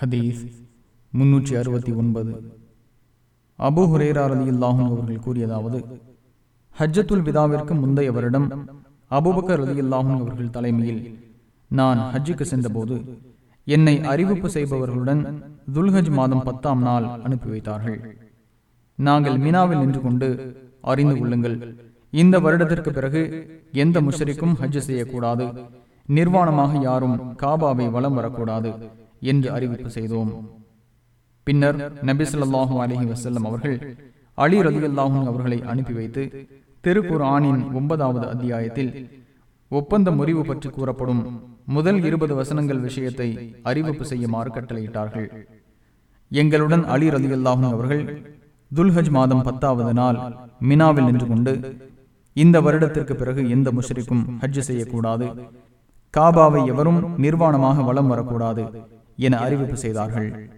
ஹதீஸ் முன்னூற்றி அறுபத்தி ஒன்பது. அபு ஹுரேரா ரலியல்லாஹும் அவர்கள் கூறியதாவது ஹஜ்ஜத்துல் விதாவிற்கு முந்தைய வருடம் அபுபக்கர் ரலியல்லாஹும் அவர்கள் தலைமையில் நான் ஹஜ்ஜுக்கு சென்றபோது என்னை அறிவிப்பு செய்பவர்களுடன் துல்ஹஜ் மாதம் பத்தாம் நாள் அனுப்பி வைத்தார்கள். நாங்கள் மினாவில் நின்று கொண்டு அறிந்து கொள்ளுங்கள் இந்த வருடத்திற்கு பிறகு எந்த முஷரிக்கும் ஹஜ் செய்யக்கூடாது நிர்வாணமாக யாரும் காபாவை வலம் வரக்கூடாது என்று அறிவிப்பு செய்தோம். பின்னர் நபி அலஹி வசல்லம் அவர்கள் அலி ரலியல்லாஹு அவர்களை அனுப்பி வைத்து திருக்குர் ஆனின் ஒன்பதாவது அத்தியாயத்தில் ஒப்பந்த முறிவு பற்றி கூறப்படும் முதல் இருபது வசனங்கள் விஷயத்தை அறிவிப்பு செய்யுமாறு கட்டளையிட்டார்கள். எங்களுடன் அலி ரலியல்லாஹு அவர்கள் துல்ஹஜ் மாதம் பத்தாவது நாள் மினாவில் நின்று கொண்டு இந்த வருடத்திற்கு பிறகு எந்த முஷரிக்கும் ஹஜ் செய்யக்கூடாது. காபாவை எவரும் நிர்வாணமாக வலம் வரக்கூடாது. என அறிவிப்பு செய்தார்கள்.